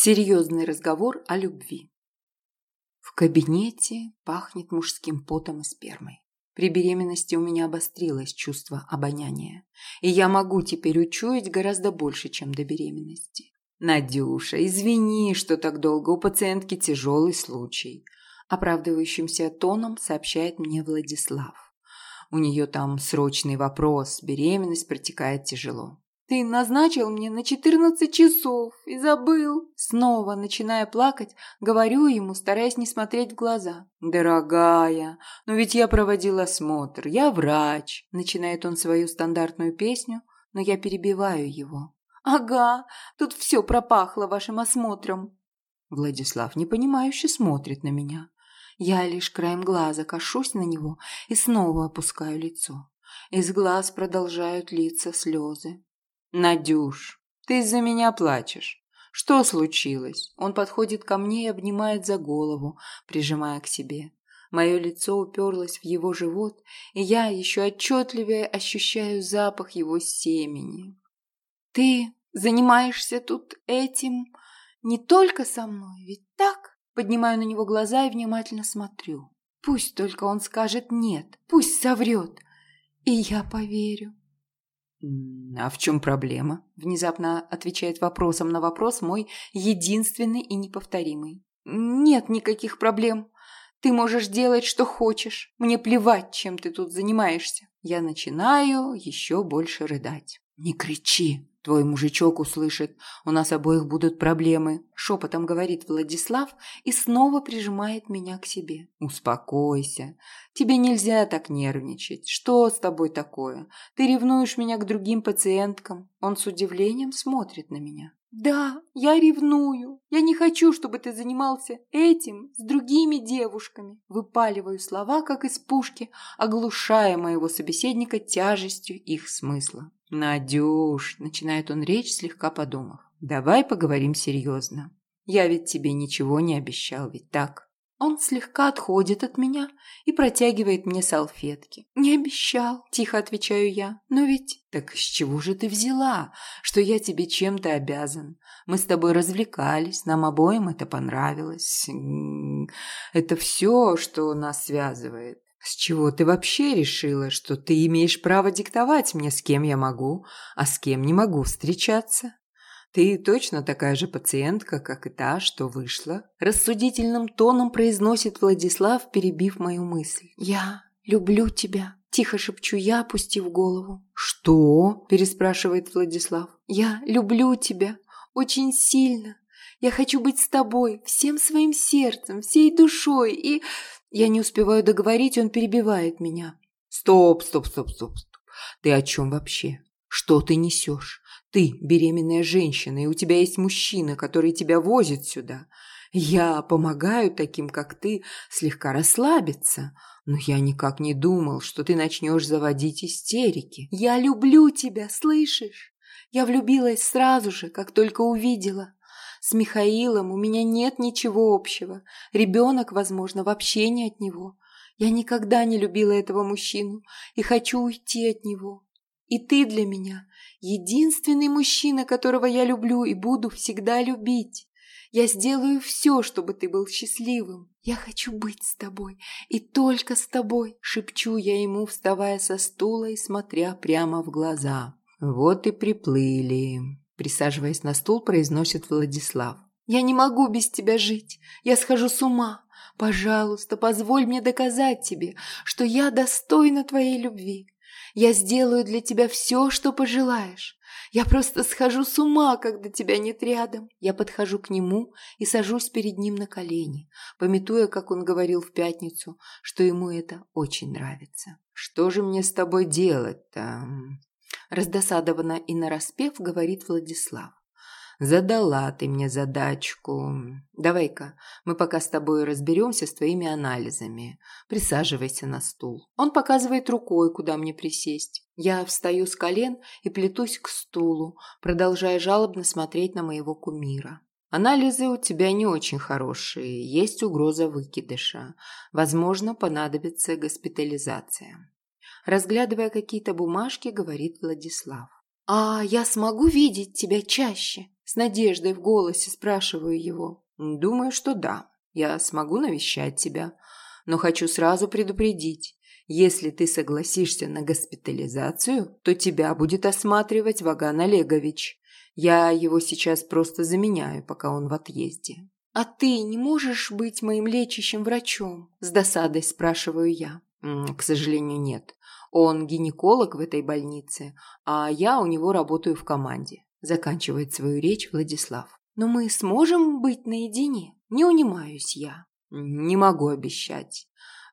Серьезный разговор о любви. В кабинете пахнет мужским потом и спермой. При беременности у меня обострилось чувство обоняния, и я могу теперь учуять гораздо больше, чем до беременности. «Надюша, извини, что так долго, у пациентки тяжелый случай», оправдывающимся тоном сообщает мне Владислав. У нее там срочный вопрос, беременность протекает тяжело. Ты назначил мне на четырнадцать часов и забыл. Снова, начиная плакать, говорю ему, стараясь не смотреть в глаза. «Дорогая, но ведь я проводил осмотр, я врач», – начинает он свою стандартную песню, но я перебиваю его. «Ага, тут все пропахло вашим осмотром». Владислав непонимающе смотрит на меня. Я лишь краем глаза кашусь на него и снова опускаю лицо. Из глаз продолжают литься слезы. «Надюш, ты из-за меня плачешь. Что случилось?» Он подходит ко мне и обнимает за голову, прижимая к себе. Мое лицо уперлось в его живот, и я еще отчетливее ощущаю запах его семени. «Ты занимаешься тут этим не только со мной, ведь так?» Поднимаю на него глаза и внимательно смотрю. Пусть только он скажет «нет», пусть соврет, и я поверю. «А в чем проблема?» – внезапно отвечает вопросом на вопрос мой единственный и неповторимый. «Нет никаких проблем. Ты можешь делать, что хочешь. Мне плевать, чем ты тут занимаешься». Я начинаю еще больше рыдать. «Не кричи!» Твой мужичок услышит, у нас обоих будут проблемы», – шепотом говорит Владислав и снова прижимает меня к себе. «Успокойся. Тебе нельзя так нервничать. Что с тобой такое? Ты ревнуешь меня к другим пациенткам?» Он с удивлением смотрит на меня. «Да, я ревную. Я не хочу, чтобы ты занимался этим с другими девушками». Выпаливаю слова, как из пушки, оглушая моего собеседника тяжестью их смысла. «Надюш», – начинает он речь, слегка подумав, – «давай поговорим серьезно. Я ведь тебе ничего не обещал, ведь так?» Он слегка отходит от меня и протягивает мне салфетки. «Не обещал», – тихо отвечаю я. «Но ведь...» «Так с чего же ты взяла, что я тебе чем-то обязан? Мы с тобой развлекались, нам обоим это понравилось. Это все, что нас связывает. С чего ты вообще решила, что ты имеешь право диктовать мне, с кем я могу, а с кем не могу встречаться? Ты точно такая же пациентка, как и та, что вышла?» Рассудительным тоном произносит Владислав, перебив мою мысль. «Я люблю тебя», – тихо шепчу я, опустив голову. «Что?» – переспрашивает Владислав. «Я люблю тебя очень сильно. Я хочу быть с тобой всем своим сердцем, всей душой и...» Я не успеваю договорить, он перебивает меня. «Стоп, стоп, стоп, стоп, стоп. Ты о чем вообще? Что ты несешь? Ты беременная женщина, и у тебя есть мужчина, который тебя возит сюда. Я помогаю таким, как ты, слегка расслабиться, но я никак не думал, что ты начнешь заводить истерики. Я люблю тебя, слышишь? Я влюбилась сразу же, как только увидела. С Михаилом у меня нет ничего общего. Ребенок, возможно, вообще не от него. Я никогда не любила этого мужчину и хочу уйти от него. И ты для меня единственный мужчина, которого я люблю и буду всегда любить. Я сделаю все, чтобы ты был счастливым. Я хочу быть с тобой и только с тобой, шепчу я ему, вставая со стула и смотря прямо в глаза. Вот и приплыли. Присаживаясь на стул, произносит Владислав. «Я не могу без тебя жить. Я схожу с ума. Пожалуйста, позволь мне доказать тебе, что я достойна твоей любви. Я сделаю для тебя все, что пожелаешь. Я просто схожу с ума, когда тебя нет рядом. Я подхожу к нему и сажусь перед ним на колени, пометуя, как он говорил в пятницу, что ему это очень нравится. «Что же мне с тобой делать-то?» Раздосадованно и нараспев говорит Владислав. Задала ты мне задачку. Давай-ка, мы пока с тобой разберемся с твоими анализами. Присаживайся на стул. Он показывает рукой, куда мне присесть. Я встаю с колен и плетусь к стулу, продолжая жалобно смотреть на моего кумира. Анализы у тебя не очень хорошие, есть угроза выкидыша. Возможно, понадобится госпитализация. Разглядывая какие-то бумажки, говорит Владислав. «А я смогу видеть тебя чаще?» С надеждой в голосе спрашиваю его. «Думаю, что да. Я смогу навещать тебя. Но хочу сразу предупредить. Если ты согласишься на госпитализацию, то тебя будет осматривать Ваган Олегович. Я его сейчас просто заменяю, пока он в отъезде». «А ты не можешь быть моим лечащим врачом?» С досадой спрашиваю я. «К сожалению, нет. Он гинеколог в этой больнице, а я у него работаю в команде», заканчивает свою речь Владислав. «Но мы сможем быть наедине? Не унимаюсь я». «Не могу обещать»,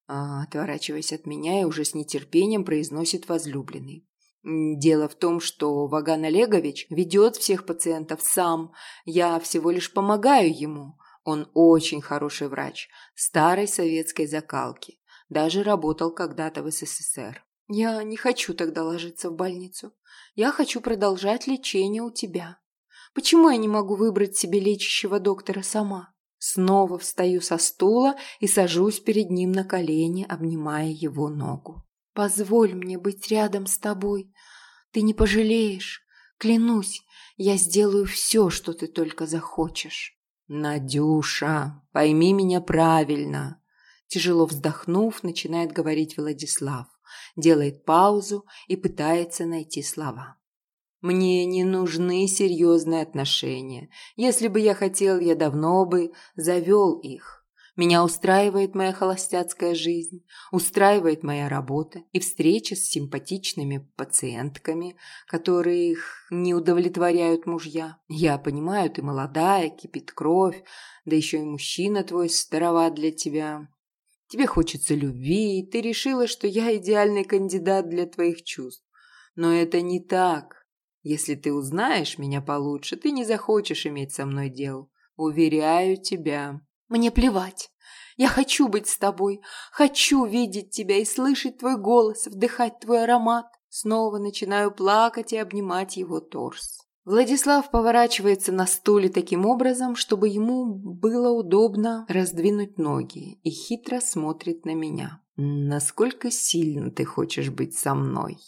отворачиваясь от меня и уже с нетерпением произносит возлюбленный. Дело в том, что Ваган Олегович ведет всех пациентов сам. Я всего лишь помогаю ему. Он очень хороший врач, старой советской закалки. Даже работал когда-то в СССР. Я не хочу тогда ложиться в больницу. Я хочу продолжать лечение у тебя. Почему я не могу выбрать себе лечащего доктора сама? Снова встаю со стула и сажусь перед ним на колени, обнимая его ногу. Позволь мне быть рядом с тобой. Ты не пожалеешь. Клянусь, я сделаю все, что ты только захочешь. «Надюша, пойми меня правильно!» Тяжело вздохнув, начинает говорить Владислав, делает паузу и пытается найти слова. «Мне не нужны серьезные отношения. Если бы я хотел, я давно бы завел их. Меня устраивает моя холостяцкая жизнь, устраивает моя работа и встреча с симпатичными пациентками, которых не удовлетворяют мужья. Я понимаю, ты молодая, кипит кровь, да еще и мужчина твой староват для тебя. Тебе хочется любви, и ты решила, что я идеальный кандидат для твоих чувств. Но это не так. Если ты узнаешь меня получше, ты не захочешь иметь со мной дел. Уверяю тебя. Мне плевать. Я хочу быть с тобой. Хочу видеть тебя и слышать твой голос, вдыхать твой аромат. Снова начинаю плакать и обнимать его торс. Владислав поворачивается на стуле таким образом, чтобы ему было удобно раздвинуть ноги и хитро смотрит на меня. «Насколько сильно ты хочешь быть со мной?»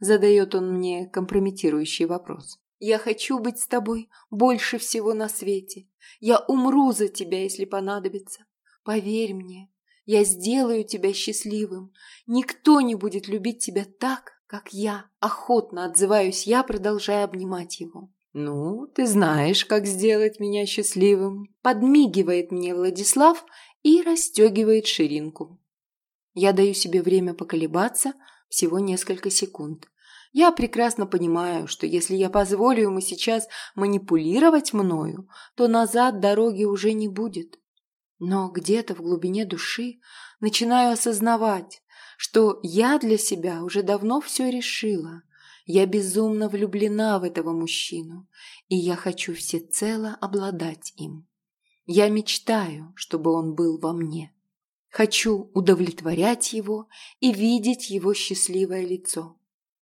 Задает он мне компрометирующий вопрос. «Я хочу быть с тобой больше всего на свете. Я умру за тебя, если понадобится. Поверь мне, я сделаю тебя счастливым. Никто не будет любить тебя так, как я. Охотно отзываюсь я, продолжая обнимать его. «Ну, ты знаешь, как сделать меня счастливым», – подмигивает мне Владислав и расстегивает ширинку. Я даю себе время поколебаться, всего несколько секунд. Я прекрасно понимаю, что если я позволю ему сейчас манипулировать мною, то назад дороги уже не будет. Но где-то в глубине души начинаю осознавать, что я для себя уже давно все решила. Я безумно влюблена в этого мужчину, и я хочу всецело обладать им. Я мечтаю, чтобы он был во мне. Хочу удовлетворять его и видеть его счастливое лицо.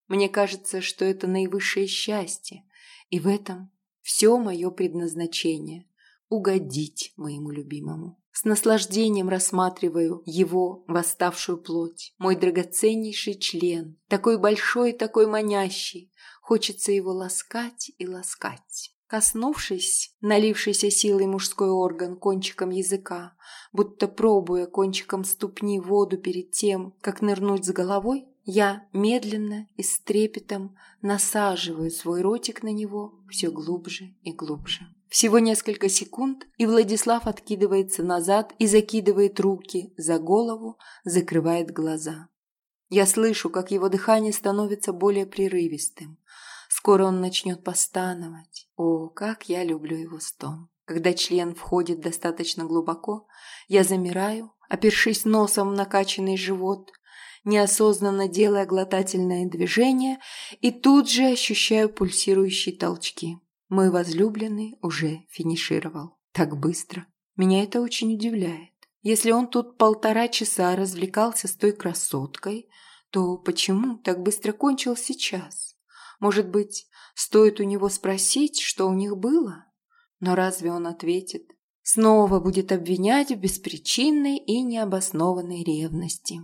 Мне кажется, что это наивысшее счастье, и в этом все мое предназначение – угодить моему любимому. С наслаждением рассматриваю его восставшую плоть, мой драгоценнейший член, такой большой, такой манящий. Хочется его ласкать и ласкать. Коснувшись, налившийся силой мужской орган кончиком языка, будто пробуя кончиком ступни воду перед тем, как нырнуть с головой, я медленно и с трепетом насаживаю свой ротик на него все глубже и глубже. Всего несколько секунд, и Владислав откидывается назад и закидывает руки за голову, закрывает глаза. Я слышу, как его дыхание становится более прерывистым. Скоро он начнет постановать. О, как я люблю его стон. Когда член входит достаточно глубоко, я замираю, опершись носом в накачанный живот, неосознанно делая глотательное движение, и тут же ощущаю пульсирующие толчки. Мой возлюбленный уже финишировал. Так быстро. Меня это очень удивляет. Если он тут полтора часа развлекался с той красоткой, то почему так быстро кончил сейчас? Может быть, стоит у него спросить, что у них было? Но разве он ответит? Снова будет обвинять в беспричинной и необоснованной ревности.